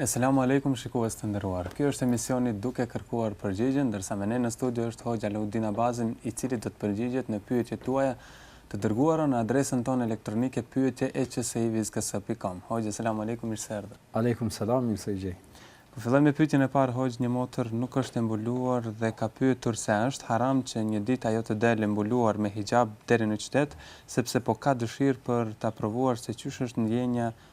Eselamu Alejkum shikues të nderuar. Ky është emisioni Duke kërkuar përgjigjen, ndërsa me ne në studio është Hoxhë Alaudin Abazi, i cili do të përgjigjet në pyetjet tuaja të dërguara në adresën tonë elektronike pyetje@csi-vizhgs.com. Hoxhë Eselamu Alejkum, mirë se erdhe. Alejkum Selam, mirë se ju gjeta. Po fillojmë me pyetjen e parë Hoxhë, një motër nuk është e mbuluar dhe ka pyetur se a është haram që një ditë ajo të del e mbuluar me hixhab deri në qytet, sepse po ka dëshirë për ta provuar se qysh është ndjenja e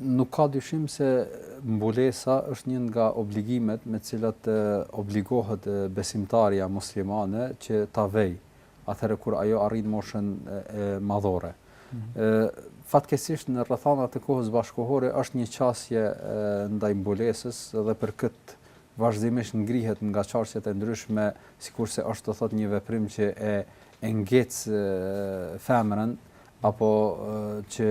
Nuk ka dyshim se mbulesa është një nga obligimet me të cilat obligohet besimtarja muslimane që ta vejë atëherë kur ajo arrin moshën madhore. Ë fatkeqësisht në rrethanat e kohës bashkëkohore është një qasje ndaj mbulesës dhe për këtë vazhdimisht ngrihet nga çarqet e ndryshme, sikurse është do thotë një veprim që e e ngec femrën apo që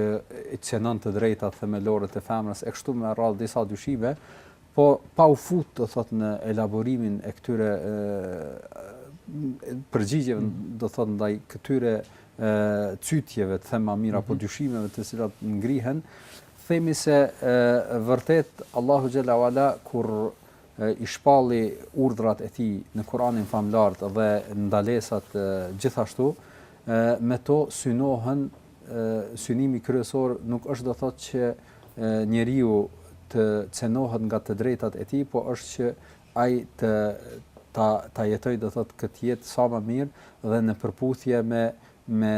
i cenon të drejtat themelore të femrës e kështu me radhë disa dyshime, por pa u fut do thot në elaborimin e këtyre përgjigjeve do thot ndaj këtyre çytjeve ta them ma mirë apo mhm. dyshimeve të cilat ngrihen, themi se e, vërtet Allahu xhele ve ala kur e, i shpalli urdhrat e tij në Kur'anin famëlartë dhe ndalesat e, gjithashtu me to synohen synimi kryesor nuk është do thotë që njeriu të cenohet nga të drejtat e tij, po është që ai të ta ta jetojë do thotë këtë jetë sa më mirë dhe në përputhje me me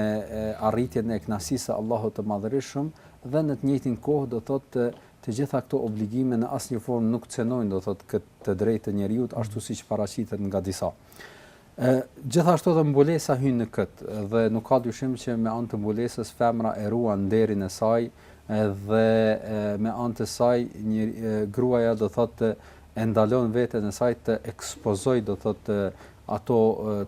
arritjen e kënaqësisë së Allahut të Madhërishëm dhe në të njëjtën kohë do thotë të, të gjitha këto obligime në asnjë formë nuk cenojnë do thotë këtë të drejtë të njeriut ashtu siç paraqitet nga disa. E, gjithashtu edhe mbulesa hyn në këtë, dhe nuk ka dyshim që me anë të mbulesës femra e ruan nderin e saj, dhe me anë të saj një gruaja do thotë e ndalon veten e saj të ekspozoj do thotë ato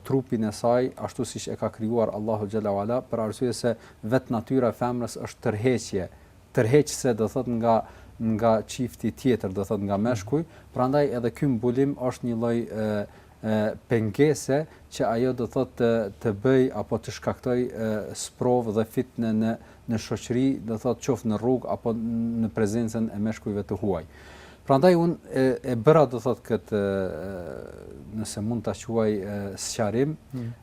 trupin e saj ashtu siç e ka krijuar Allahu xhele ve ala për arsye se vetë natyra e femrës është tërheqje tërheqëse do thotë nga nga çifti tjetër do thotë nga meshkuj prandaj edhe ky mbulim është një lloj pengese që ajo do thotë të të bëjë apo të shkaktojë sprovë dhe fitne në në shoqëri, do thotë qoftë në rrugë apo në prezencën e meshkujve të huaj. Prandaj un e, e bëra do thotë këtë nëse mund ta quaj sqarim mm.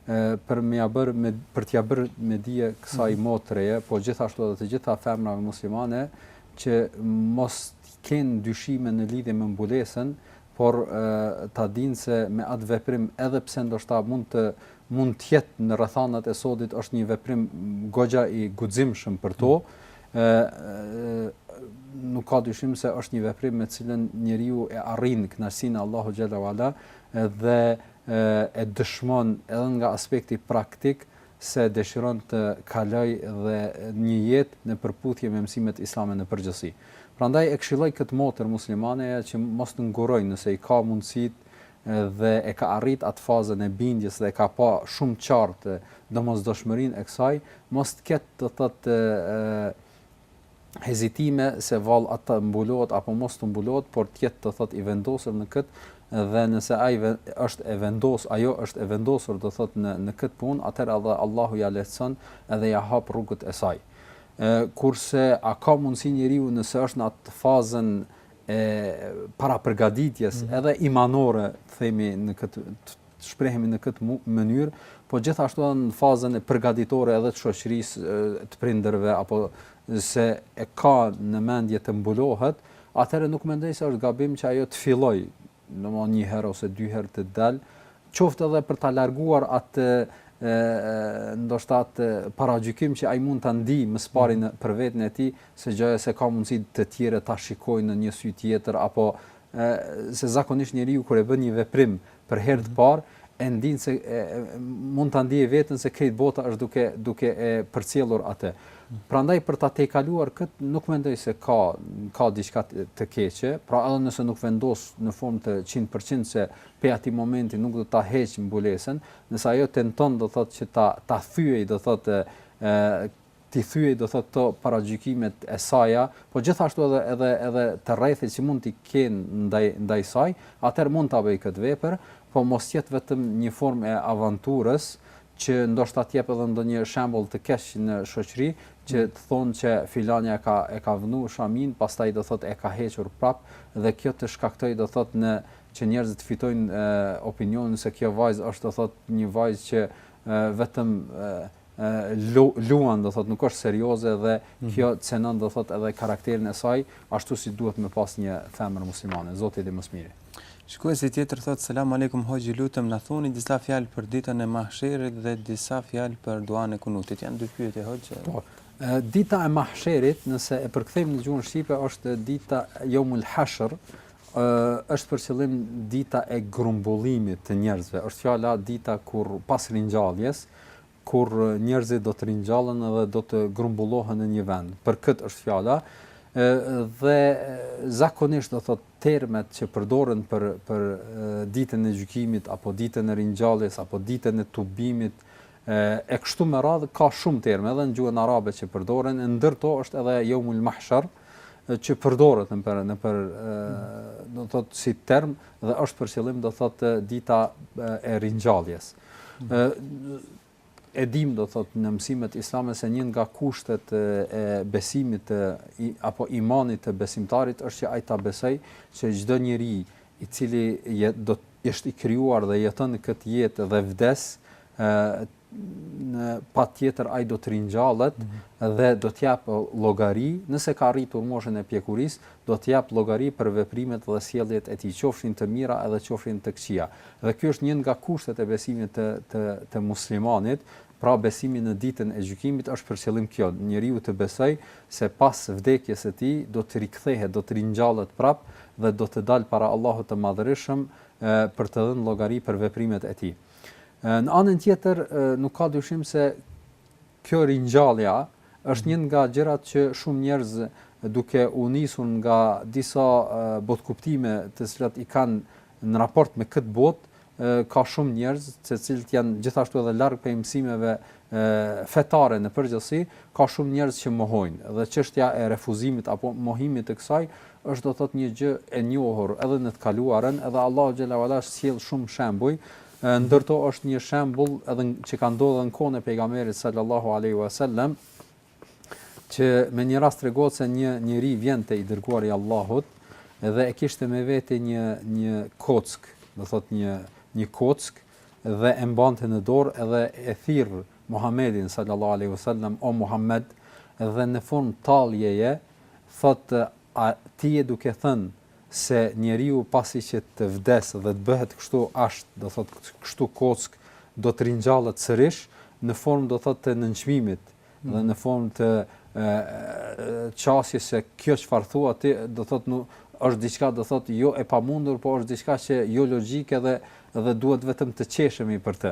për me ia bër me për t'ia bër me dije kësaj mm. motreje, po gjithashtu edhe të gjitha femrave muslimane që mos kenë dyshime në lidhje me mbulesën, por ta dinë se me atë veprim edhe pse ndoshta mund të mund të jetë në rrethanat e sodit është një veprim goxha i guximshëm për to, ë nuk ka dyshim se është një veprim me të cilën njeriu e arrin kënaqësinë e Allahu xhel-le ue ala dhe e, e dëshmon edhe nga aspekti praktik se dëshiron të kalojë dhe një jetë në përputhje me mësimet islame në përgjithësi. Prandaj e këshilloj këtë motër muslimane që mos të ngurrojë nëse i ka mundësitë dhe e ka arritë atë fazën e bindjes dhe e ka pa shumë qartë domosdoshmërinë e kësaj, mos të ketë do të thotë hezitime se vallë a të mbulohet apo mos të mbulohet, por të jetë do thotë i vendosur në këtë dhe nëse ai është e vendos, ajo është e vendosur do thotë në në këtë punë, atëherë edhe Allahu ia lehtëson edhe ia hap rrugët e saj. Ë kurse a ka mundësi njeriu nëse është në atë fazën e parapërgatitjes, mm -hmm. edhe imanore, themi në këtë të shprehemi në këtë mënyrë, po gjithashtu edhe në fazën e përgatitore edhe të shoqërisë, të prindërve apo se e ka në mendje të mbulohet, atëherë nuk mendoj se është gabim që ajo të fillojë, domthonë një herë ose dy herë të dalë, qoftë edhe për ta larguar atë ë ndoshta atë paragjykim që ai mund ta ndi më së pari në për veten e tij se gjë se ka mundësi të tjerët ta shikojnë në një sy tjetër apo ë se zakonisht njeriu kur e bën një veprim për herë të parë e ndin se e, mund ta ndiejë veten se krejt bota është duke duke e përcjellur atë. Prandaj për ta tejkaluar kët nuk mendoj se ka ka diçka të keqe, pra edhe nëse nuk vendos në formë të 100% se pej atij momenti nuk do ta heq mbulesën, nëse ajo tenton do thotë që ta ta thyej do thotë t'i thyej do thotë këto paragjykimet e saja, po gjithashtu edhe edhe edhe të rrethit që mund t'i kenë ndaj ndaj saj, atëherë mund ta bëjë këtë vepër, po mos të jetë vetëm një formë e avanturës që ndoshta të jep edhe ndonjë shembull të keq në shoqëri, që mm. të thonë që filanja ka e ka vënë shaminë, pastaj do thotë e ka hequr prap dhe kjo të shkaktojë do thotë në që njerëzit të fitojnë opinionin se kjo vajzë është do thotë një vajzë që vetëm luan do thot nuk është serioze dhe mhm. kjo cenon do thot edhe karakterin e saj ashtu si duhet me pas një femër muslimane Zoti e di më së miri Shikuesi tjetër thot selam aleikum hoxhë lutem na thoni disa fjalë për ditën e mahsherit dhe disa fjalë për duan e kunutit janë dy pyetje hoxhë po dita e mahsherit nëse e përkthejmë në gjuhën shqipe është dita jeumul hashr është për qëllim dita e grumbullimit të njerëzve është fjala dita kur pas ringjalljes kur njerëzit do të ringjallen dhe do të grumbullohen në një vend. Për këtë është fjala. Ë dhe zakonisht do thot termet që përdoren për për ditën e gjykimit apo ditën e ringjalljes apo ditën e tubimit e e kështu me radh ka shumë terme edhe në gjuhën arabe që përdoren e ndër to është edhe jeumul mahshar që përdoret në për në për do thot si term Dhe është për qëllim do thot dita e ringjalljes. Ë e dim do thot në mësimet islame se një nga kushtet e besimit të apo imanit të besimtarit është që ai ta besoj se çdo njeri i cili do është i krijuar dhe jeton këtë jetë dhe vdes ë patjetër ai do të ringjallet dhe do të jap llogari, nëse ka arritur moshën e pjekurisë, do të jap llogari për veprimet dhe sjelljet e tij, qofshin të mira edhe qofshin të këqija. Dhe ky është një nga kushtet e besimit të të të muslimanit, pra besimi në ditën e gjykimit është për qëllim kjo, njeriu të besojë se pas vdekjes së tij do të rikthehet, do të ringjallet prapë dhe do të dalë para Allahut të Madhërishëm për të dhënë llogari për veprimet e tij. Në anën tjetër, nuk ka dyshim se kjo ringjallja është një nga gjërat që shumë njerëz duke u nisur nga disa botëkuptime të cilat i kanë në raport me këtë botë, ka shumë njerëz të cilët janë gjithashtu edhe larg prej mësimeve fetare në përgjithësi, ka shumë njerëz që mohojnë dhe çështja e refuzimit apo mohimit të kësaj është do të thotë një gjë e njohur edhe në të kaluarën, edhe Allahu xhela ue ala sjell shumë shembuj, ndër to është një shembull edhe që ka ndodhur në kohën e pejgamberit sallallahu alaihi wasallam, që me një rast tregohet se një njeri vjen te i dërguari i Allahut dhe e kishte me vete një një kock, do thot një një kock dhe e mbante në dorë edhe e thirr Muhamedin sallallahu alaihi wasallam o Muhammed dhe në form talljeje Thotë, A ti je duke thënë se njeriu pasi që të vdes dhe të bëhet kështu asht, do thotë, kështu kockë, do të ringjallet sërish, në formë, do thotë, të nënçmimit dhe në formë të qasjes se kjo çfarë thua ti, do thotë, nuk, është diçka, do thotë, jo e pamundur, po është diçka që jologjike dhe dhe duhet vetëm të qeshemi për të.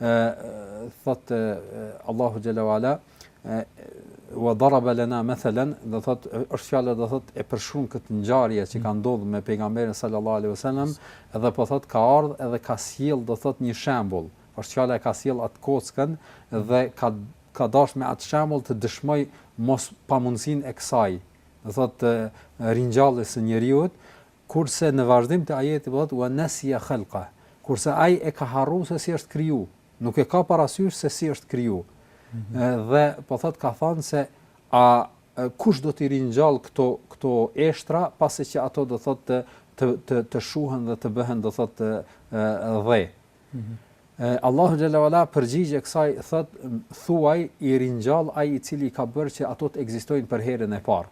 ë thot Allahu xhela ue ala wa daraba lana mathalan do thot është fjala do thot e përshkruan këtë ngjarje që ka ndodhur me pejgamberin sallallahu alaihi wasallam dhe po thot ka ardh edhe ka sjell do thot një shembull është fjala e ka sjell atë kockën dhe ka ka dashur me atë shembull të dëshmoj mos pamundësinë e kësaj do thot ringjalljes së njeriut Kurse në vazhdim të ajetit po thotë, Wa nasiya khalqah, kurse ai e ka harru se si është kriju, nuk e ka parasysh se si është kriju. Dhe po thotë ka thënë se a kush do t'i ringjall këto këto eshtra pasi që ato do thotë të të të shuhen dhe të bëhen do thotë dhe Allahu xhalla wala përgjigje kësaj thot thuaj i ringjall ai i cili i ka bërë që ato të ekzistojnë për herën e parë.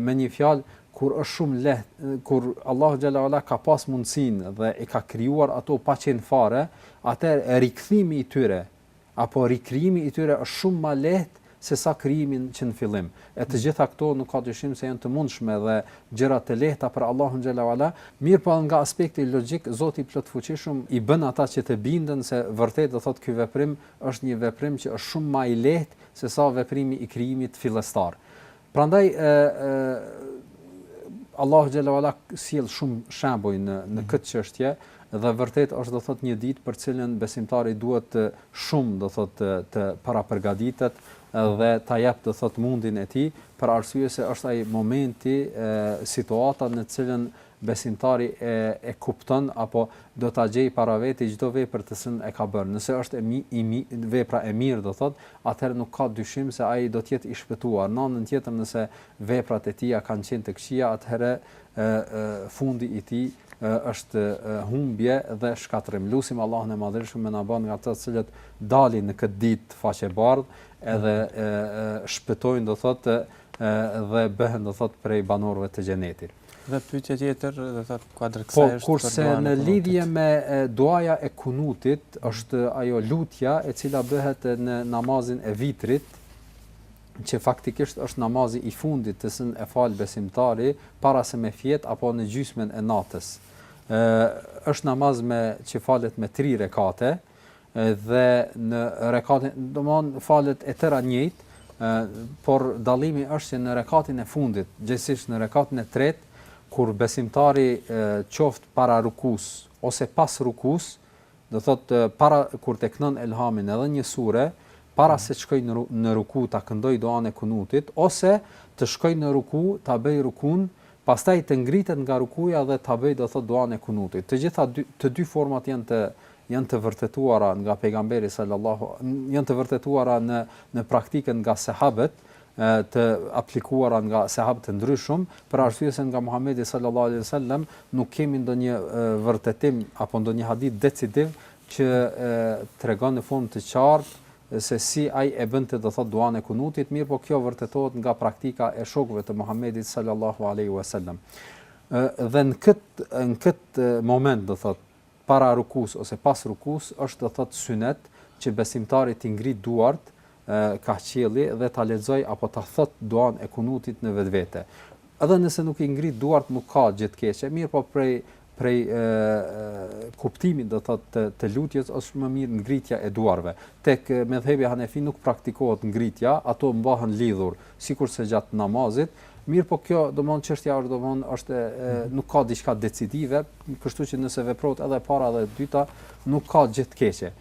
Me një fjalë kur është shumë lehtë kur Allahu xhalla wala ka pas mundësinë dhe i ka krijuar ato pa qenë fare, atëherë rikthimi i tyre apo rikrijimi i tyre është shumë ma lehtë se sa krijimi që në fillim. E të gjitha këto nuk ka dyshim se janë të mundshme dhe gjëra të lehta për Allahun xhalla uala, mirëpo nga aspekti logjik Zoti i Plotfuqishëm i bën ata që të binden se vërtet do thotë ky veprim është një veprim që është shumë ma i lehtë se sa veprimi i krijimit fillestar. Prandaj ë ë Allahu xhalla wala sjell shumë shembuj në në mhm. këtë çështje dhe vërtet është do thot një ditë për të cilën besimtari duhet shumë do thot të, të parapërgatitet dhe ta jap do thot mundin e tij për arsye se është ai momenti e situata në të cilën besimtari e e kupton apo do ta gjejë para veti çdo vepër të cilën e ka bërë. Nëse është e mi, i mi, vepra e mirë do thotë, atëherë nuk ka dyshim se ai do të jetë i shpëtuar. Në anën tjetër nëse veprat e tija kanë qenë të këqija atëherë e e fundi i tij e është e humbje dhe shkatërrim. Lusim Allahun e Madhërishëm me na bërë nga ata të cilët dalin në këtë ditë faqebardhë edhe e e shpëtojnë do thotë e dhe bëhen do thotë prej banorëve të Xhenetit. Dhe pyetja tjetër, do të thotë kuadër kësaj po, është po, kurse në lidhje me duaja e kunutit mm. është ajo lutja e cila bëhet në namazin e vitrit që faktikisht është namazi i fundit të cilën e fal besimtari para se me fjet apo në gjysmën e natës. Ë është namaz me që falet me 3 rekate, dhe në rekatin, domthon falet e tëra njëjt, ë por dallimi është se në rekatin e fundit, gjithsesi në rekatin e tretë, kur besimtari qoftë para rukus ose pas rukus, do thot para kur të knon elhamin edhe një sure para se të shkojë në ruku ta këndoj duan e kunutit ose të shkojë në ruku ta bëj rukun pastaj të ngritet nga rukuja dhe ta bëj do thot duan e kunutit të gjitha dy, të dy format janë të janë të vërtetuara nga pejgamberi sallallahu janë të vërtetuara në në praktikën nga sehabët të aplikuara nga sehabë të ndryshëm për arsye se nga Muhamedi sallallahu alaihi wasallam nuk kemi ndonjë vërtetim apo ndonjë hadith decisiv që tregon në formë të qartë se si ai e bënte do thot duan e kunutit, mirëpo kjo vërtetohet nga praktika e shokëve të Muhamedit sallallahu alaihi wasallam. Dhe në kët në kët moment do thot para rukus ose pas rukus është do thot synet që besimtari t'i ngri duart kah qielli dhe ta lexoj apo ta thot duan e kunutit në vetvete edhe nëse nuk i ngri duart nuk ka gjë të keqe mirpo prej prej e, e, kuptimit do thot të, të lutjes është më mirë ngritja e duarve. Tek medhhebi Hanefi nuk praktikohet ngritja, ato mbahen lidhur, sikurse gjatë namazit, Mirëpo kjo, domthonë çështja është domthonë është nuk ka diçka decisive, kështu që nëse veprohet edhe e para edhe e dyta, nuk ka gjë të keqe.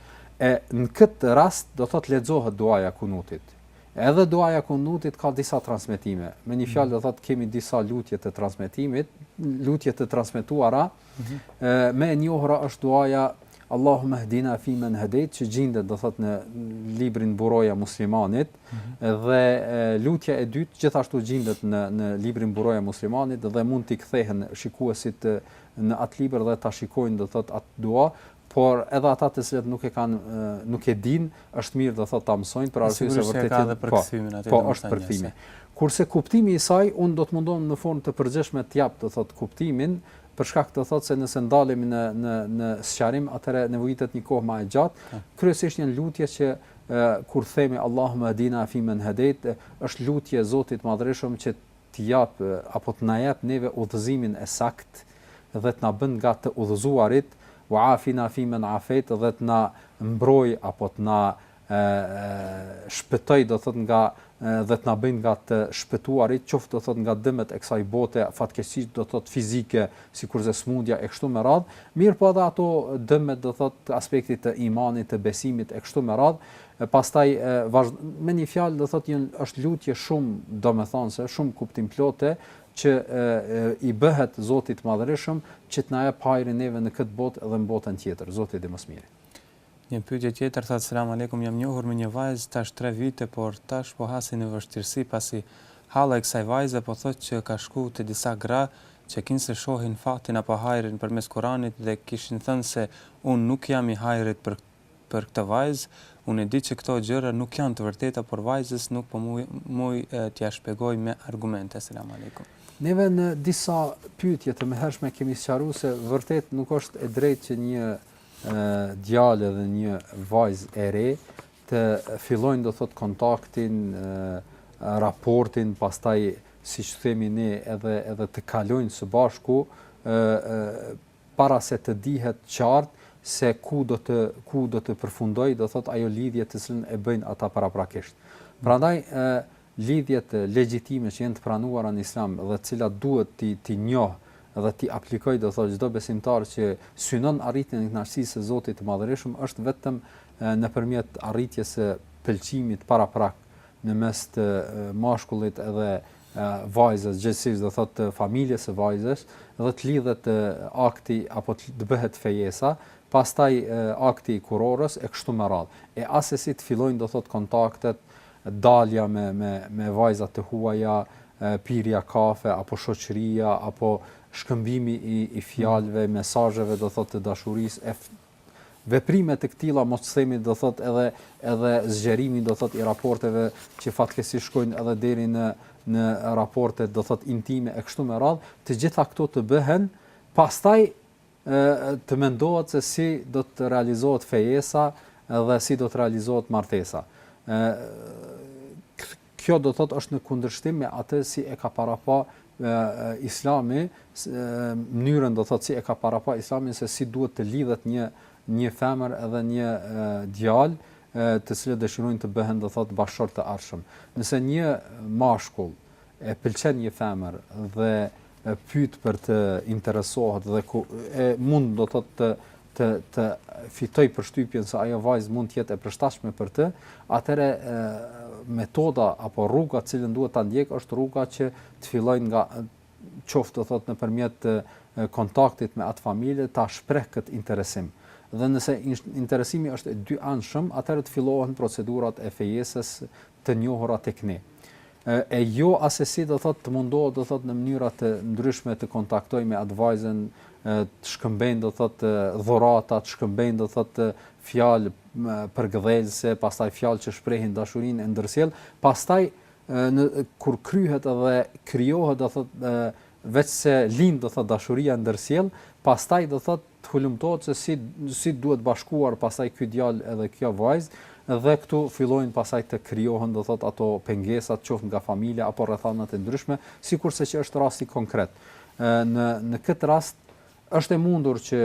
E në këtë rast do thotë lexohet duaja e kunutit. Edhe duaja e kunutit ka disa transmetime. Me një fjalë do thotë kemi disa lutje të transmetimit, lutje të transmetuara, ë Më e njohura është duaja Allahumma hdina fi men hedejt që gjindet do thot në librin Mburoja e muslimanit mm -hmm. dhe lutja e dytë gjithashtu gjindet në në librin Mburoja e muslimanit dhe mund t'i kthehen shikuesit në atë libër dhe ta shikojnë do thot atë dua por edhe ata të cilët nuk e kanë nuk e dinë, është mirë do thotë ta mësojnë për arsye se vërtet ka edhe përkthimin atë. Po, është përkthimi. Kurse kuptimi i saj un do të mundohem në formë të përgjithshme të jap do thotë kuptimin, për shkak do thotë se nëse ndalemi në në në sqarim, atëherë nevojitet një kohë më e gjatë. Po. Kryesisht janë lutje që e, kur themi Allahumma hdina fi men hedejt, është lutje Zotit Madhërishëm që të japë apo të na jep neve udhëzimin e saktë dhe të na bën nga të udhëzuarit, wa afina fi men afejt dhe të na mbrojë apo të na shpëtojë do të thotë nga dhe të na bëjë nga të shpëtuarit qoftë do të thotë nga dëmet e kësaj bote fatkeqësitë do të thotë fizike sikurse sëmundja e kështu me radhë mirëpo edhe ato dëmet do të thotë t'aspektit të imanit të besimit e kështu me radhë E pastaj vazh me një fjalë do thotë janë është lutje shumë domethënëse, shumë kuptimplote që i bëhet Zotit të Madhërishëm që të na jap hajrin neve në këtë botë dhe në botën tjetër. Zoti e di më së miri. Një pyetje tjetër thotë selam alejkum jam njohur me një vajzë tash tre vite por tash po hasi në vështirësi pasi halla e kësaj vajze po thotë që ka shku te disa gra që kinse shohin fatin apo hajrin përmes Kuranit dhe kishin thënë se unë nuk jam i hajrit për këtë Për këtë vajzë, unë e di që këto gjëra nuk janë të vërteta por vajzës nuk po muj t'ia shpjegoj me argumente. Selam Alejkum. Neve në disa pyetje të mëhershme kemi sqaruar se vërtet nuk është e drejtë që një djalë dhe një vajzë e re të fillojnë do thot kontaktin, raportin, pastaj siç themi ne edhe edhe të kalojnë së bashku para se të dihet qartë se ku do të ku do të përfundojë, do thotë ajo lidhje të cilën e bëjnë ata paraprakisht. Prandaj ë lidhjet legjitime që janë të pranuara në Islam dhe të cilat duhet t'i t'i njohë dhe t'i aplikojë do thotë çdo besimtar që synon arritjen e kënaqësisë së Zotit të Madhërishëm është vetëm nëpërmjet arritjes së pëlqimit paraprak në mes të mashkullit edhe vajzës gjegjësisht do thotë familjes së vajzës dhe të lidhet akti apo të bëhet fejesa pastaj akti i kurorës e kështu me radhë e assesi të fillojnë do thotë kontaktet dalja me me me vajza të huaja pirja kafe apo shoqëria apo shkëmbimi i i fjalëve mesazheve do thotë të dashurisë e veprime të këtilla mos të themi do thotë edhe edhe zgjerimi do thotë i raporteve që fatkeqësisht shkojnë edhe deri në në raporte do thotë intime e kështu me radhë, të gjitha këto të bëhen pastaj ë të mendohet se si do të realizohet fejesa dhe si do të realizohet martesa. ë Kjo do thotë është në kundërshtim me atë si e ka parapa Islami, mënyrën do thotë si e ka parapa Islami se si duhet të lidhet një një femër edhe një djalë të cilët dëshirojnë të bëhen do thotë bashkëshortë të ardhshëm. Nëse një mashkull e pëlqen një femër dhe e pyet për të interesohet dhe ku e mund do të thotë të të të fitojë përshtypjen se ajo vajzë mund të jetë e përshtatshme për të, atëherë metoda apo rruga të cilën duhet ta ndjekë është rruga që të fillojë nga qoftë do thotë nëpërmjet kontaktit me atë familje ta shprehë këtë interesim. Dhe nëse interesimi është i dyanshëm, atëherë të fillohen procedurat e fejesës të njohura tek ne. e jo assesi do thotë të mundohet do thotë në mënyra të ndryshme të kontaktojë me atë vajzën të shkëmbejnë do thotë dhurata, të shkëmbejnë do thotë fjalë përkëdhelëse, pastaj fjalë që shprehin dashurinë e ndërsjellë, pastaj në kur kryhet edhe krijohet do thotë veç se lind do thotë dashuria e ndërsjellë, pastaj do thotë të hulumtohet se si si duhet bashkuar pastaj ky djalë edhe kjo vajzë dhe këtu fillojnë pastaj të krijohen do thotë ato pengesat qoftë nga familja apo rrethanat e ndryshme sikurse që është rasti konkret në në këtë rast është e mundur që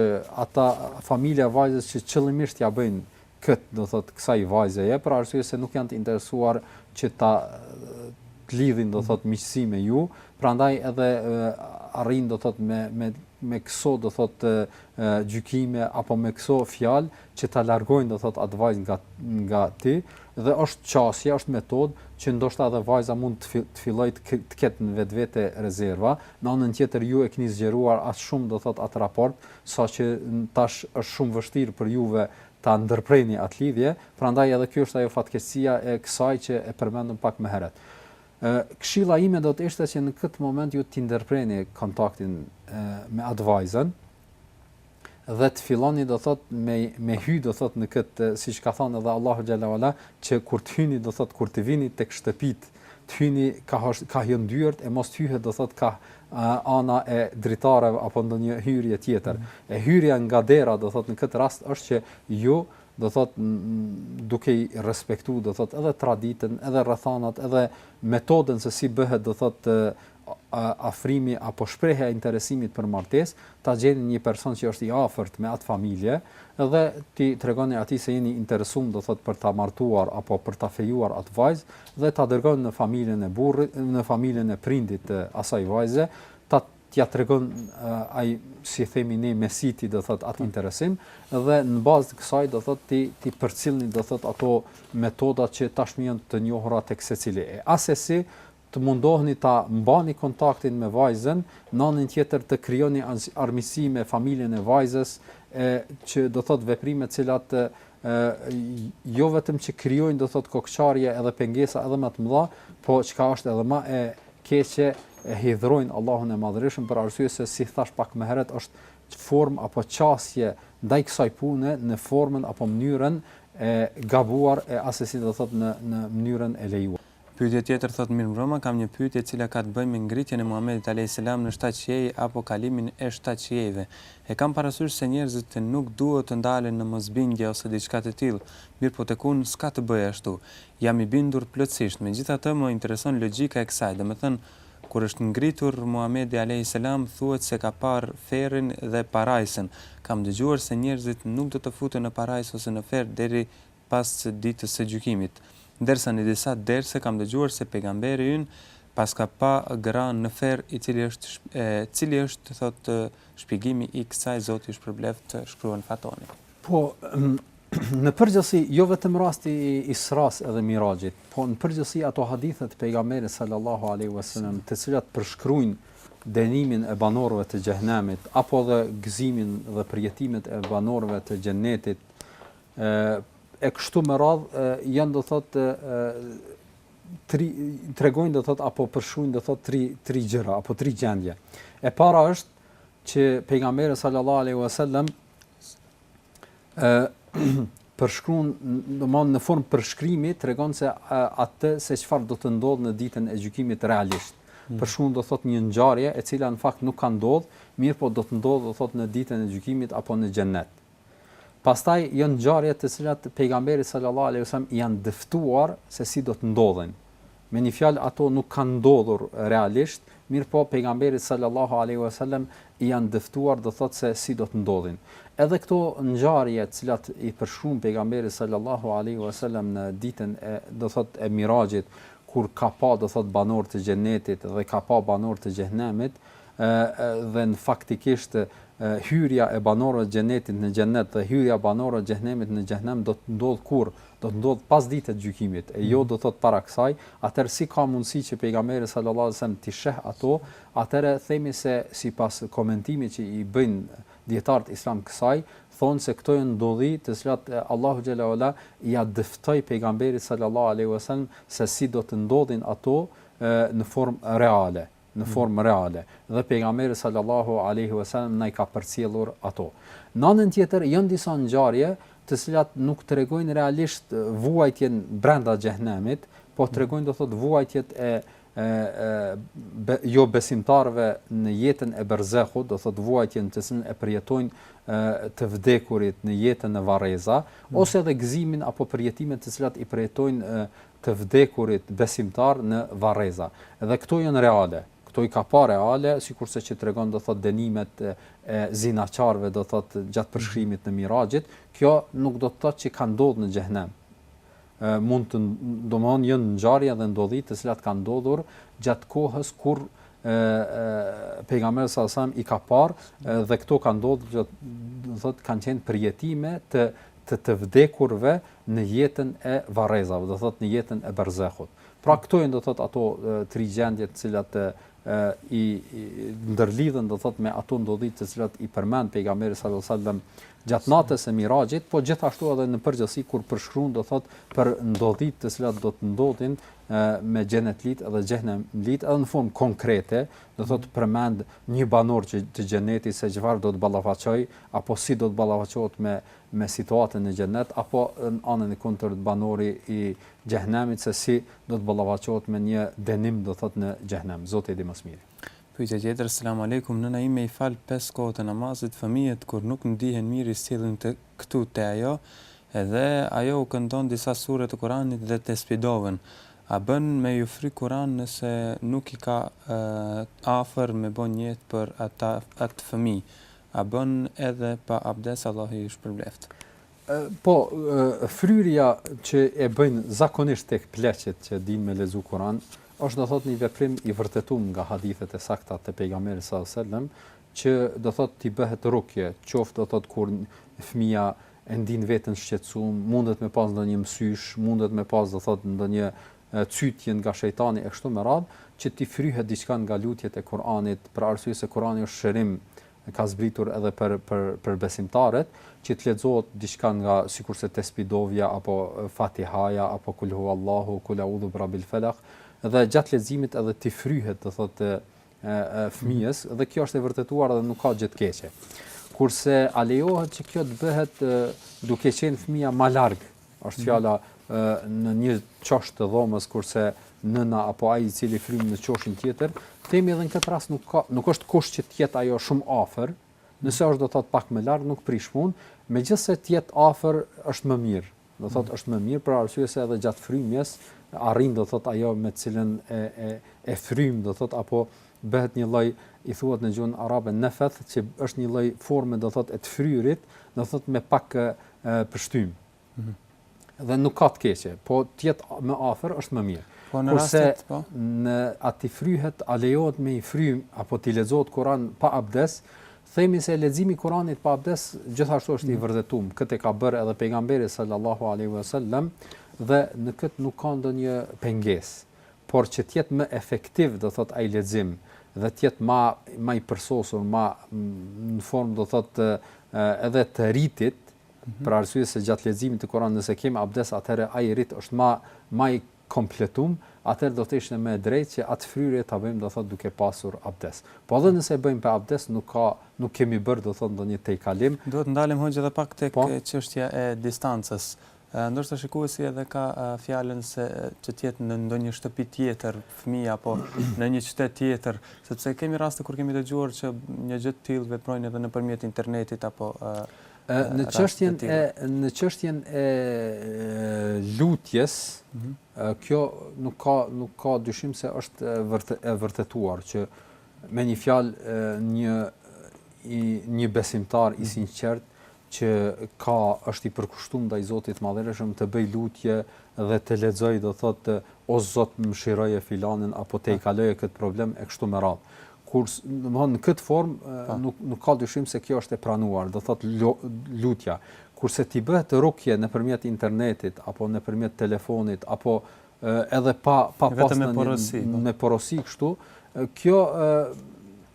ata familja e vajzës që qëllimisht ia bëjnë këtë, do thotë, kësaj vajzeje, për arsye se nuk janë të interesuar që ta të lidhin, do thotë, miqësi me ju, prandaj edhe arrijnë, do thotë, me me me këso, do thotë, gjykime apo me këso fjalë që ta largojnë, do thotë, atë vajzë nga nga ti dhe është qasje, është metodë që ndoshta edhe vajza mund të të fillojë të të ketë në vetvete rezerva, në anën tjetër ju e keni zgjeruar aq shumë, do thotë, atë raport, saqë tash është shumë vështirë për juve ta ndërpreni atë lidhje, prandaj edhe kjo është ajo fatkeqësia e kësaj që e përmendëm pak më herët. Ë këshilla ime do të ishte që në këtë moment ju të ndërpreni kontaktin e, me atë vajzën dhe të filloni do thot me me hy do thot në këtë siç ka thënë edhe Allahu xhel-le ue ala që kur të hyni do thot kur të vini tek shtëpitë të hyni kah është kah janë dyert e mos të hyhet do thotë kah ana e dritareve apo ndonjë hyrje tjetër. E hyrja nga dera do thotë në këtë rast është që ju do thotë duke i respektu do thotë edhe traditën, edhe rrethanat, edhe metodën se si bëhet do thotë afrimi apo shprehja e interesimit për martesë, ta gjeni një person që është i afërt me atë familje dhe t'i tregoni atij se jeni interesum, do thotë për ta martuar apo për ta fejuar atë vajzë dhe ta dërgoni në familjen e burrit, në familjen e prindit të asaj vajze, ta t'ia tregon ai si themi ne mesiti do thotë atë interesim dhe në bazë të kësaj do thotë t'i t'i përcillni do thotë ato metoda që tashmë janë të njohura tek secili. Asesi të mundoheni ta mbani kontaktin me vajzën, në anën tjetër të krijoni armiqësi me familjen e vajzës, e që do thotë veprime të cilat jo vetëm që krijojnë do thotë kokëçarje edhe pengesa edhe më të mëdha, po çka është edhe më e keqe e hidhrojnë Allahun e Madhërishëm për arsye se si thashë pak më herët është formë apo qasje ndaj kësaj pune në formën apo mënyrën e gabuar e asesi do thot në në mënyrën e lejuar. Pyetje tjetër thotë Mirëmbrëma kam një pyetje e cila ka të bëjë me ngritjen e Muhamedit alejhi selam në shtatë qiej apo kalimin e shtatë qiejve e kam parasysh se njerëzit nuk duhet të ndalen në mosbindje ose diçka të tillë mirëpo tek unë s'ka të bëjë ashtu jam i bindur plotësisht megjithatë më intereson logjika e kësaj domethënë kur është ngritur Muhamedi alejhi selam thuhet se ka parë ferrin dhe parajsën kam dëgjuar se njerëzit nuk do të futen në parajsë ose në ferr deri pas ditës së gjykimit, ndërsa në disa derse kam dëgjuar se pejgamberi ynë paska pa gra në ferr i cili është e cili është thotë shpjegimi i kësaj Zoti ju shpërbleftë shkruan Fatoni. Po në përgjithësi jo vetëm rasti i Isras edhe Miraxhit, po në përgjithësi ato hadithe të pejgamberit sallallahu alaihi wasallam të cilat përshkruajnë dënimin e banorëve të xhehenemit apo dhe gëzimin dhe përjetimet e banorëve të xhennetit ë e kështu me radh janë do thotë tregojnë do thotë apo përshkruajnë do thotë tri tri gjëra apo tri gjendje. E para është që pejgamberi sallallahu alaihi wasallam ë përshkruan domethënë në formë përshkrimi tregon se atë se çfarë do të ndodhë në ditën e gjykimit realisht. Hmm. Përshkruan do thotë një ngjarje e cila në fakt nuk ka ndodhur, mirëpo do të ndodhë do thotë në ditën e gjykimit apo në xhennet. Pastaj janë ngjarje të cilat pejgamberit sallallahu alaihi wasallam i janë dëftuar se si do të ndodhin. Me një fjalë ato nuk kanë ndodhur realisht, mirëpo pejgamberit sallallahu alaihi wasallam i janë dëftuar do thotë se si do të ndodhin. Edhe këto ngjarje të cilat i përshkruan pejgamberi sallallahu alaihi wasallam në ditën e do thotë e Miraxhit kur ka pa do thotë banorë të xhenetit dhe ka pa banorë të xhehenemit, dhe në faktikisht hyrja e banorëve të xhenetit në xhenet dhe hyrja e banorëve të xhehenemit në xhehenem do të ndodhë kur? Do të ndodhë pas ditës së gjykimit, e jo do të thotë para kësaj, atëherë si ka mundësi që pejgamberi sallallahu alejhi ve sellem t'i sheh ato, atëherë themi se sipas komentimit që i bëjnë dijetarët islamë kësaj, thonë se këto janë ndodhi të cilat Allahu xhel-le ue ala ia dëftoi pejgamberit sallallahu alejhi ve sellem se si do të ndodhin ato në formë reale, në formë reale dhe pejgamberi sallallahu alejhi ve selam na i ka përcjellur ato. Në anën tjetër janë disa ngjarje të cilat nuk tregojnë realisht vuajtjen brenda xhehenemit, po tregojnë do thotë vuajtjet e e jobesimtarëve në jetën e berzahut, do thotë vuajtjen të cilën e përjetojnë të vdekurit në jetën në varreza, ose edhe gëzimin apo përjetimet të cilat i përjetojnë të vdekurit besimtarë në varreza. Dhe këto janë reale, këto i ka pa reale, sikurse që tregon do thotë dënimet e zinaqarëve do thotë gjatë përshkrimit të Miraxhit, kjo nuk do të thotë që ka ndodhur në xhehenem. Ë mund të domethënë janë ngjarje dhe ndodhi të cilat kanë ndodhur gjatë kohës kur ë pejgamberi sa sa i ka parë dhe këto kanë ndodhur do thotë kanë qenë përjetime të të të vdekurve në jetën e varrezave, do të thotë në jetën e berzehut. Pra këto janë do të thotë ato tri gjendje të cilat i ndërlidhen do të thotë me ato ndodhi të cilat i përmend pejgamberi sallallahu alajhi wasallam gjatë natës së Miraxhit, po gjithashtu edhe në përgjithësi kur përshkruan do të thotë për ndodhitë cilat do të ndodhin me xhenetlitë dhe xhehenemlitë edhe në formë konkrete, do të thotë përmend një banor që të xhenetit se çfarë do të ballafaqoj apo si do të ballafaqohet me me situatën në xhenet apo në anën e kundërt banori i xhehenemit se si do të ballafaqohet me një dënim do thotë në xhehenem zoti e di më së miri. Pyetja tjetër, Selam Alejkum, nëna ime i fal pesë kohët e namazit, fëmijët kur nuk ndihen mirë i sjellin të këtu te ajo dhe ajo u këndon disa sure të Kuranit dhe tesbidovën, a bën me ju fry Kuran nëse nuk i ka afër me bo nijet për ata atë fëmijë, A bën edhe pa abdes Allahu ju shpërbleftë. Po, fryrja që e bëjnë zakonisht tek pleqet që dinë me lexu Kur'an, është do thotë një veprim i vërtetum nga hadithet e sakta të pejgamberit sallallahu alajhi wasallam, që do thotë t'i bëhet rukje, qoftë do thotë kur fëmija e ndin veten shqetësum, mundet me pas ndonjë mësysh, mundet me pas do thotë ndonjë cytje nga shejtani e kështu me radhë, që t'i fryhet diçka nga lutjet e Kur'anit, për arsye se Kur'ani është shërim, ka zbritur edhe për për për besimtarët, që të lexohet diçka nga sikurse Tesbidovja apo Fatihaja apo Kul huwallahu, Kul a'udhu birabil falaq, dhe gjatë leximit edhe t'i fryhet, do thotë, fëmijës dhe kjo është e vërtetuar dhe nuk ka gjë të keqe. Kurse a lejohet që kjo të bëhet duke qenë fëmija më larg? Është mhm. fjala në një qosh të dhomës kurse nëna apo ai i cili frym në qoshin tjetër, themi edhe në këtë rast nuk ka nuk është kusht që të jetë ajo shumë afër. Nëse është do të thotë pak më larg, nuk prish punë, megjithëse të jetë afër është më mirë. do të thotë është më mirë për arsye se edhe gjatë frymjes arrin do të thotë ajo me të cilën e e e frym do të thotë apo bëhet një lloj i thuhet në gjuhën arabe nefth që është një lloj forme do të thotë e të fryrit do të thotë me pak e, pështym. Mm -hmm. Dhe nuk ka të keqe, po të jetë më afër është më mirë. Po në rastet, Kurse, po. Në atë fryhet, a lejohet me i frym apo t'i lexohet Kur'an pa abdes, Themi se leximi i Kuranit pa abdes gjithashtu është i vërtetuar, këtë e ka bërë edhe pejgamberi sallallahu alejhi ve sellem dhe në këtë nuk ka ndonjë pengesë. Por që të jetë më efektiv, do thotë ai lexim dhe të jetë më më i përsosur, më në formë do thotë edhe të ritit, mhm. për arsye se gjatë leximit të Kuranit nëse kemi abdes atëherë ai rit është më më i komplet, atëherë do të ishte më e drejtë që atë fryrje ta bëjmë do të thotë duke pasur abdes. Po edhe nëse e bëjmë pa abdes nuk ka, nuk kemi bërë do të thotë ndonjë tejkalim. Duhet të ndalem hoxhë edhe pak tek çështja e distancës. Ndoshta shikuesi edhe ka fjalën se që të jetë në ndonjë shtëpi tjetër fëmija apo në një qytet tjetër, sepse kemi raste kur kemi dëgjuar që një gjë të tillë veprojnë edhe nëpërmjet internetit apo Në çështjen e në çështjen e lutjes, kjo nuk ka nuk ka dyshim se është e vërtetuar që me një fjalë një i një besimtar i mhm. sinqert që ka është i përkushtuar ndaj Zotit Madhërishëm të bëjë lutje dhe të lexojë do thotë o Zot mëshiroje filanin apo tejkaloje këtë problem e kështu me radhë. kur domethënë në këtë formë nuk nuk ka dyshim se kjo është e pranuar, do thot lutja. Kurse t'i bëhet rukje nëpërmjet internetit apo nëpërmjet telefonit apo edhe pa pa pas me porosi, po. me porosi kështu, kjo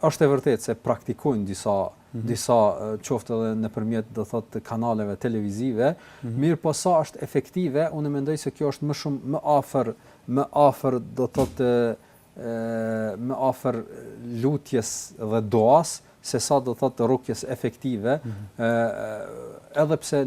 është e vërtetë se praktikojnë disa mhm. disa qoftë edhe nëpërmjet do thot kanaleve televizive, mhm. mirëpo sa është efektive, unë mendoj se kjo është më shumë më afër më afër do thot më afër lutjes dhe duas se sa do thotë rukjes efektive ë edhe pse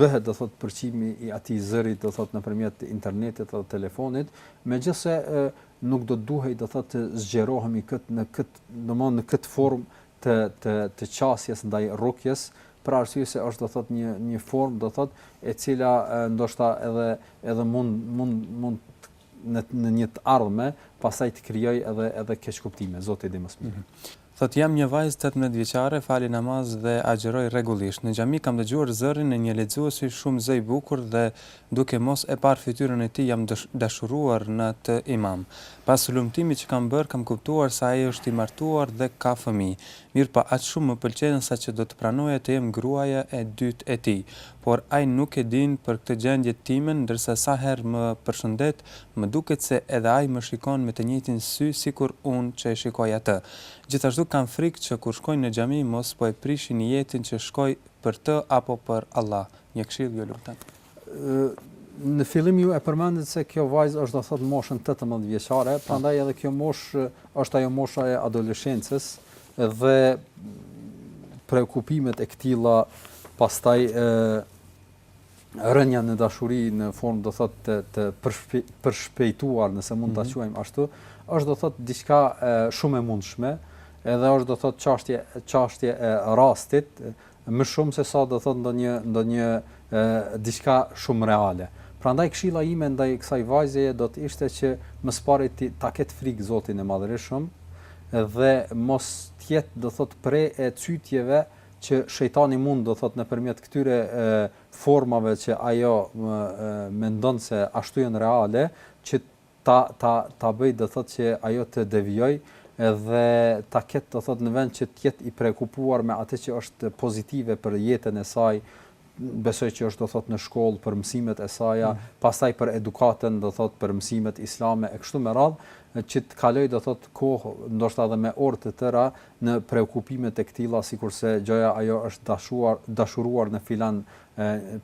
bëhet do thotë përçimi i atij zëri do thotë nëpërmjet internetit dhe telefonit megjithëse nuk do duhej do thotë të zgjerohemi në kët në kët domthon në kët formë të të të qasjes ndaj rukjes për arsye se është do thot një një formë do thot e cila ndoshta edhe edhe mund mund mund në në një të ardhme pastaj të krijojë edhe edhe keqkuptime Zoti e di më së miri. Thotë jam një vajzë tetëmbëdhjetë vjeçare fali namaz dhe agjëroj rregullisht në xhami kam dëgjuar zërin e një lexuesi shumë zë i bukur dhe duke mos e parë fytyrën e tij jam dashuruar në atë imam pas hulumtimit që kam bërë kam kuptuar se ai është i martuar dhe ka fëmijë mirëpo aq shumë më pëlqen sa që do të pranoja të jem gruaja e dytë e tij por ai nuk e din për këtë gjendje timen ndërsa sa herë më përshëndet më duket se edhe ai më shikon me të njëjtin sy sikur unë që e shikoj atë. Gjithashtu kam frikë që kur shkoj në xhami mos po e prishi nijetin që shkoj për të apo për Allah. Një këshillë ju lutem. Në fillim ju e përmendët se kjo vajzë është do të thotë moshën tetëmbëdhjetë vjeçare, prandaj edhe kjo moshë është ajo mosha e adoleshencës, Dhe preokupimet e këtilla pastaj ë rënia në dashuri në formë do thotë të, të përshpe, përshpejtuar, nëse mund ta mhm. quajmë mm -hmm. ashtu, është do thotë diçka shumë e mundshme, edhe është do thotë çështje çështje e rastit, Më shumë se sa do thotë ndonjë ndonjë diçka shumë reale. Prandaj këshilla ime ndaj kësaj vajzeje do të ishte që më së pari ta ketë frikë Zotin e Madhërishëm dhe mos të jetë do thotë pre e cytjeve që shejtani mund do thotë nëpërmjet këtyre formave që ajo mendon se ashtu janë reale që Ta ta ta bëjë do thotë që ajo të devijojë edhe ta ketë do thotë në vend që të jetë i preokupuar me atë që është pozitive për jetën e saj, besoj që është do thotë në shkollë për mësimet e saja, pastaj për edukatën do thotë për mësimet islame e kështu me radhë, që të kalojë do thotë kohë ndoshta edhe me orë të tëra në preokupime të këtilla sikurse gjoja ajo është dashuar dashuruar në filan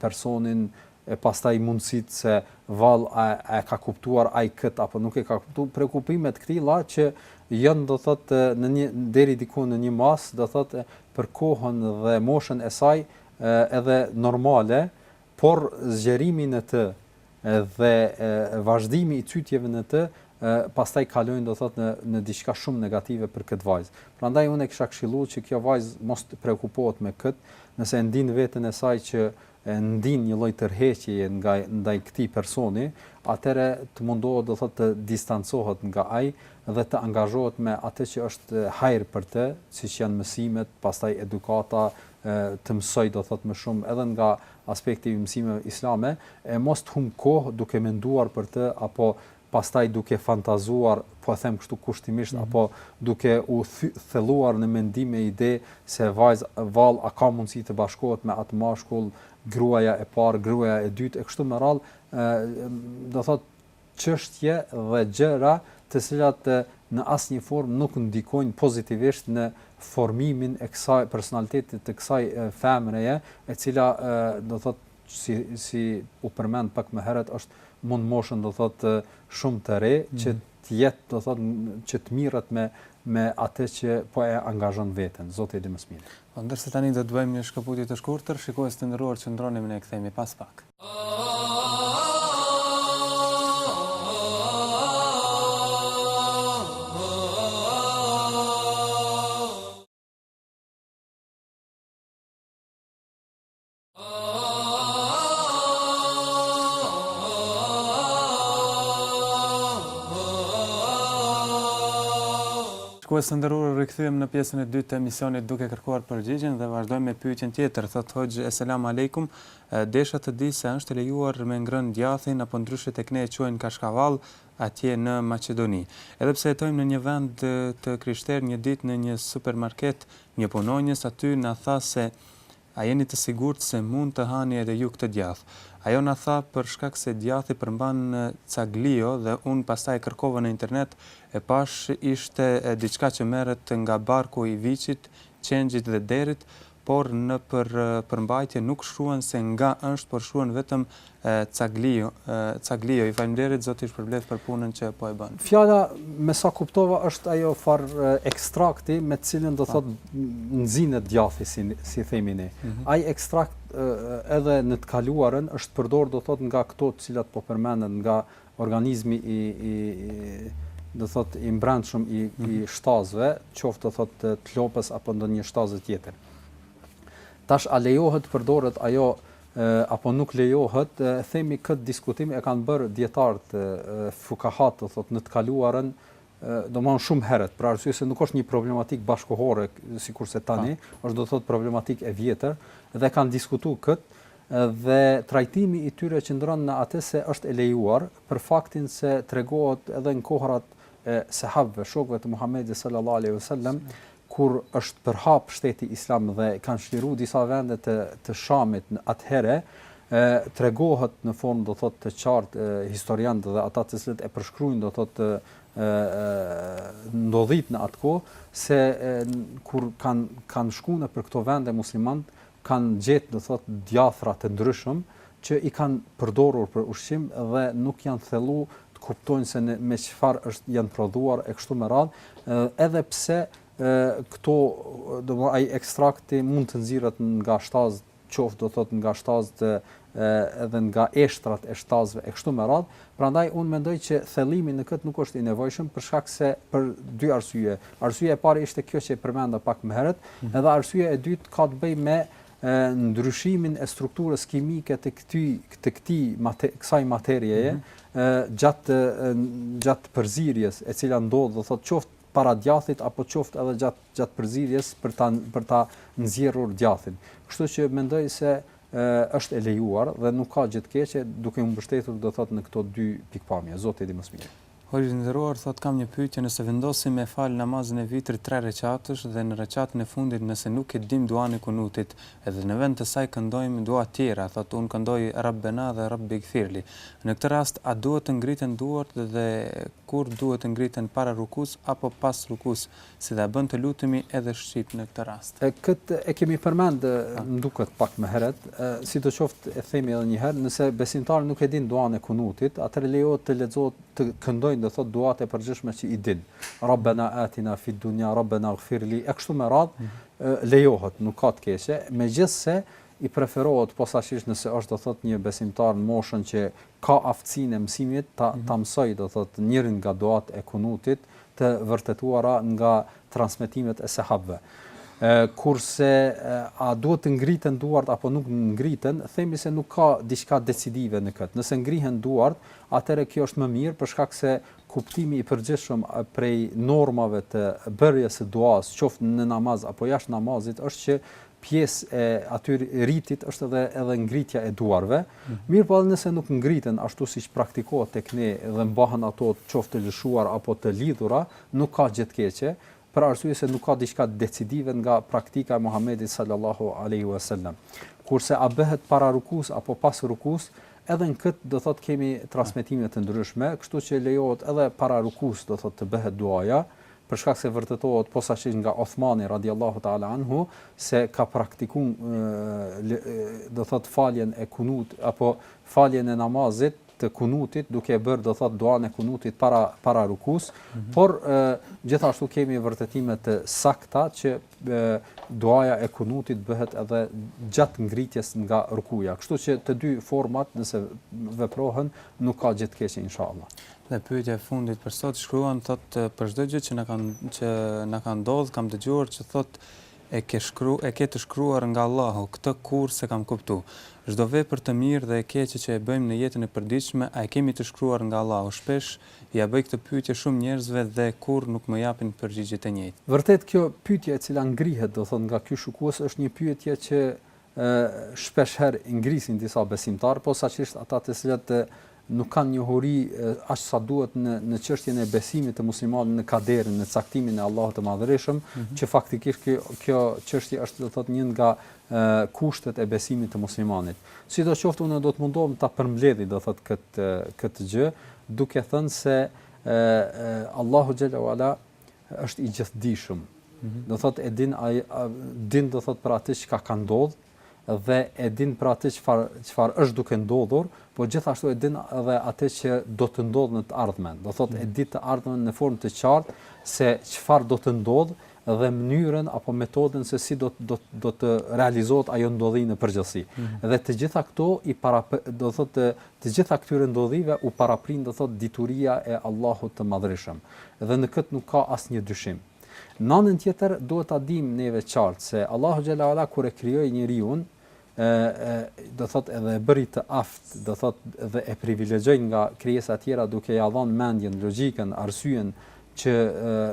personin e pastaj mundësitë se vallë a e ka kuptuar ai këtë apo nuk e ka kuptuar, preokupime të këtilla që janë do thotë në një deri diku në një masë do thotë për kohën dhe moshën e saj edhe normale, por zgjerimi në të dhe vazhdimi i cytjeve në të pastaj kalojnë do thotë në në diçka shumë negative për këtë vajzë. Prandaj unë e kisha këshilluar që kjo vajzë mos të preokupohet me këtë, nëse e ndin veten e saj që e ndin një lloj tërheqjeje nga ndaj këtij personi, atëherë të mundohet do thotë të distancohet nga ai dhe të angazhohet me atë që është hajër për të, siç janë mësimet, pastaj edukata, të mësojë do thotë më shumë edhe nga aspekti i mësimeve islame, e mos të humb kohë duke menduar për të apo pastaj duke fantazuar, po e them kështu kushtimisht, apo duke u thelluar në mendim e ide se vajza, vallë a ka mundësi të bashkohet me atë mashkull, gruaja e parë, gruaja e dytë e kështu me radhë, do thotë çështje dhe gjëra të cilat në asnjë formë nuk ndikojnë pozitivisht në formimin e kësaj personalitetit të kësaj femreje, e cila do thotë si si u përmend pak më herët është mu në moshën do thotë shumë të re që të jetë do thotë që të mirret me me atë që po e angazhon veten zoti e di më së miri. Po ndërsa tani do të bëjmë një shkëputje të shkurtër, shikues të nderuar qëndroni me ne kthehemi pas pak. Shikues të nderuar, u rikthyem në pjesën e dytë të emisionit duke kërkuar përgjigjen dhe vazhdojmë me pyetjen tjetër. Thotë Hoxhë, Eselamu alejkum, desha të di se a është e lejuar me ngrën djathin apo ndryshe tek ne e quajnë kashkavall atje në Maqedoni. Edhe pse jetojmë në një vend të krishterë, një ditë në një supermarket një punonjëse aty na tha se A jeni të sigurt se mund të hani edhe ju këtë djathë? Ajo na tha për shkak se djathi përmban caglio dhe unë pastaj kërkova në internet e pashë ishte diçka që merret nga barku i viçit, qengjit dhe derit, por nëpër përmbajtje nuk shkruan se nga është por shkruan vetëm Caglio, Ju faleminderit, Zoti ju shpërbleftë për punën që po e bëni. Fjala, me sa kuptova, është ajo far ekstrakti me të cilin do thotë nxinet djathi, si si themi ne. Ai ekstrakt edhe në të kaluarën është përdor do thotë nga këto të cilat po përmenden nga organizmi i i do thotë i mbrendshëm i i shtazëve, qoftë do thotë të lopës apo ndonjë shtaze tjetër. Tash a lejohet të përdoret ajo apo nuk lejohet themi këtë diskutim e kanë bërë dijetarët fukahatë do thotë në të kaluarën domethënë shumë herët për arsye se nuk është një problematikë bashkëkohore sikurse tani po. është do thotë problematikë e vjetër dhe kanë diskutu këtë dhe trajtimi i tyre qëndron në atë se është e lejuar për faktin se tregohet edhe në kohërat e sahabëve, shokëve të Muhamedit sallallahu alaihi wasallam, kur është përhap shteti islam dhe kanë çliru disa vende të të Shamit atëherë, tregohet në formë do thotë të qartë historianët dhe ata të cilët e përshkruajnë do thotë ndodhitë në atë kohë se kur kanë kanë shku nëpër këto vende muslimanët kanë gjetë do thotë djathra të ndryshëm që i kanë përdorur për ushqim dhe nuk janë thellu të kuptojnë se në me çfarë është janë prodhuar e kështu me radhë, edhe pse këto do më ai ekstrakti mund të nxirret nga shtazët qoftë do thotë nga shtazët edhe nga eshtrat e shtazëve e kështu me radhë, prandaj unë mendoj që thellimi në këtë nuk është i nevojshëm për shkak se për dy arsye. Arsyeja e parë ishte kjo që e përmenda pak më herët, mhm. edhe arsyeja e dytë ka të bëjë me ndryshimin e strukturës kimike të këtij të këtij mate, kësaj materieje mm -hmm. gjatë gjatë përzierjes e cila ndodh do thotë qoftë para djathit apo qoftë edhe gjatë gjatë përzierjes për ta për ta nxjerrur djathin. Kështu që mendoj se është e lejuar dhe nuk ka gjë të keqe duke u mbështetur do të thotë në këto dy pikëpamje zoti e di më së miri. Hoxhë i nderuar thotë kam një pyetje nëse vendosim me fal namazin e vitrit tre rekatësh dhe në rekatën e fundit nëse nuk e dimë duan e kunutit dhe në vend të saj këndojmë dua tjera thotë unë këndoj rabbena dhe rabbigfirli në këtë rast a duhet të ngriten duart dhe kur duhet të ngriten para rukus apo pas rukus Si ta bën të lutemi edhe shqip në këtë rast? Këtë e kemi përmend, më duket, pak më herët. Sidoqoftë e themi edhe një herë, nëse besimtari nuk e din duan e kunutit, atëherë lejohet të lexohet, të këndojë, do të thotë, duat e përgjithshme që i din. Rabbena atina fid dunya, Rabbenagfir li, e kështu me radhë, lejohet, nuk ka të keqe, megjithëse i preferohet posaçërisht nëse është, do të thotë, një besimtar në moshën që ka aftësinë e mësimit, ta ta mësojë, do të thotë, njërin nga duat e kunutit, të vërtetuara nga transmetimet e sehabëve. Kurse a duhet të ngriten duart apo nuk ngriten, themi se nuk ka diçka decidive në këtë. Nëse ngrihen duart, atëherë kjo është më mirë për shkak se kuptimi i përgjithshëm prej normave të bërjes së duas, qoftë në namaz apo jashtë namazit, është që pjesë e atij ritit është edhe edhe ngritja e duarve, mirëpo edhe nëse nuk ngriten ashtu siç praktikohet tek ne dhe mbahen ato qoftë të lëshuar apo të lidhura, nuk ka gjë të keqe, për arsye se nuk ka diçka decidive nga praktika e Muhamedit sallallahu alejhi ue selem. Kurse a bëhet para rukus apo pas rukus, edhe në këtë do thotë kemi transmetime të ndryshme, kështu që lejohet edhe para rukus do thotë të bëhet duaja, për shkak se vërtetohet posaçërisht nga Othmani radijallahu ta'ala anhu se ka praktiku do thot faljen e kunut apo faljen e namazit të kunutit duke e bërë do thot duan e kunutit para para rukus mm -hmm. por e, gjithashtu kemi vërtetime të sakta që e, duaja e kunutit bëhet edhe gjatë ngritjes nga rukuja kështu që të dy format nëse veprohen nuk ka gjë të keqe inshallah Dhe pyetja e fundit për sot shkruan thotë për çdo gjë që na ka që na ka ndodh kam dëgjuar që thotë e ke shkru e ke të shkruar nga Allahu këtë kurrë s'e kam kuptu çdo vepër të mirë dhe e keqe që e bëjmë në jetën e përditshme a e kemi të shkruar nga Allahu shpesh ia bëj këtë pyetje shumë njerëzve dhe kurrë nuk më japin përgjigje të njëjtë. Vërtet kjo pyetje e cila ngrihet do thotë nga ky shikues është një pyetje që shpesh herë e ngrisin disa besimtarë posaçërisht ata të cilët nuk kanë njohuri aq sa duhet në në çështjen e besimit të muslimanit në kaderin, në caktimin e Allahut të Madhërishëm, që faktikisht kjo kjo çështje është do të thotë një nga kushtet e besimit të muslimanit. Sidoqoftë unë do të mundohem ta përmbledhi do të thotë këtë këtë gjë, duke thënë se Allahu xhele ue ala është i gjithëdijshëm. Do thotë e din ai din do thotë për atë çka ka ndodhur, dhe e din pra atë çfarë çfarë është duke ndodhur, po gjithashtu e din edhe atë që do të ndodhë në të ardhmen. Do thotë e di të ardhmen në formë të qartë se çfarë do të ndodhë dhe mënyrën apo metodën se si do të do të do të realizohet ajo ndodhi në përgjithësi. Mm -hmm. Dhe të gjitha këto i para do të thotë të gjitha këtyre ndodhive u paraprin do të thotë dituria e Allahut të Madhërishëm. Dhe në këtë nuk ka asnjë dyshim. Në anën tjetër duhet ta dimë neve qartë se Allahu xhelle ue ala kur e krijoi njeriun e do thotë edhe e bëri të aftë, do thotë dhe e privilegjoi nga krijesat tjera duke ia dhënë mendjen, logjikën, arsyen që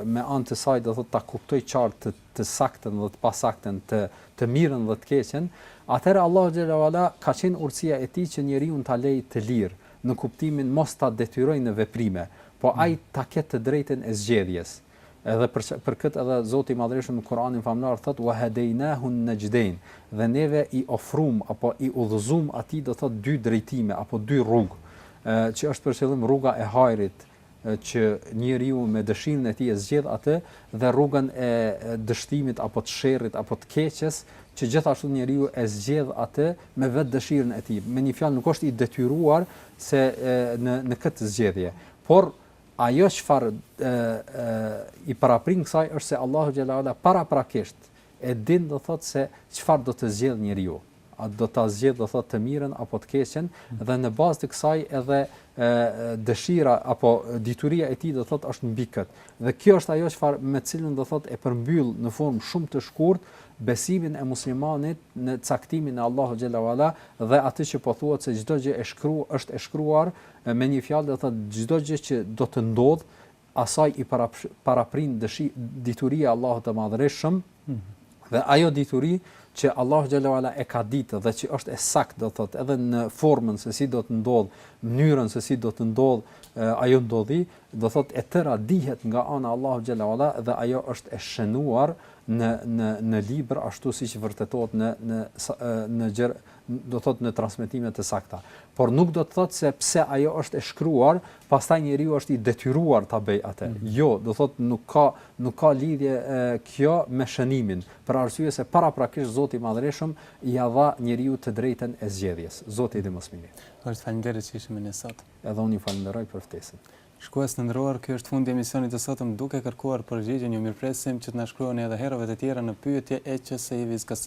me anë të saj do thotë ta kuptojë qartë të, të saktën dhe të pasaktën, të të mirën dhe të keqen, atëherë Allahu xhelle ue ala ka qenë urtësia e tij që njeriun ta lejë të lirë në kuptimin mos ta detyrojë në veprime, po ai ta ketë të drejtën e zgjedhjes. Edhe për për këtë edhe Zoti i Madhërishëm në Kur'anin famëlartë thotë wa hadaynahun najdain. Dhe neve i ofruam apo i udhëzuam atij do thotë dy drejtime apo dy rrugë, që është për qëllim rruga e hajrit që njeriu me dëshirën e tij e zgjedh atë dhe rrugën e dështimit apo të sherrit apo të keqes që gjithashtu njeriu e zgjedh atë me vetë dëshirën e tij. Me një fjalë nuk është i detyruar se në në këtë zgjedhje. Por Ajo çfarë i paraprin kësaj është se Allahu xhelle ue ala paraprakisht e din do thotë se çfarë do të zgjedhë njeriu a do ta zgjedh do thotë të mirën apo të keqen mm. dhe në bazë të kësaj edhe e, dëshira apo dituria e tij do thotë është mbi kët. Dhe kjo është ajo çfarë me cilën do thotë e përmbyll në formë shumë të shkurt besimin e muslimanit në caktimin e Allahut xhelle ue ala dhe atë që po thuhet se çdo gjë është shkruar është e shkruar Me një fjalë do të thotë çdo gjë që do të ndodhë, asaj i paraprin dëshi, dituria e Allahut të Madhërishëm, dhe ajo dituri që Allahu xhelle ue ala e ka ditë dhe që është e saktë do të thotë edhe në formën se si do të ndodh, mënyrën se si do të ndodh, ajo ndodhi, do thotë e tëra dihet nga ana e Allahut xhelle ue ala dhe ajo është e shënuar në në në libër ashtu siç vërtetohet në në në gjë do të thotë në transmetime të sakta, por nuk do të thotë se pse ajo është e shkruar, pastaj njeriu është i detyruar ta bëjë atë. Mm. Jo, do të thotë nuk ka nuk ka lidhje e, kjo me shënimin, për arsye se paraprakisht Zoti i Madhërishëm ia dha njeriut të drejtën e zgjedhjes. Zoti e di më së miri. Hoxhë faleminderit që ishe me ne sot. Edhe unë ju falënderoj për ftesën. Shikues të nderuar, ky është fundi i emisionit të sotëm duke kërkuar përgjigjen ju mirëpresim që të na shkruani edhe herëve të tjera në pyetje e që se i vizkës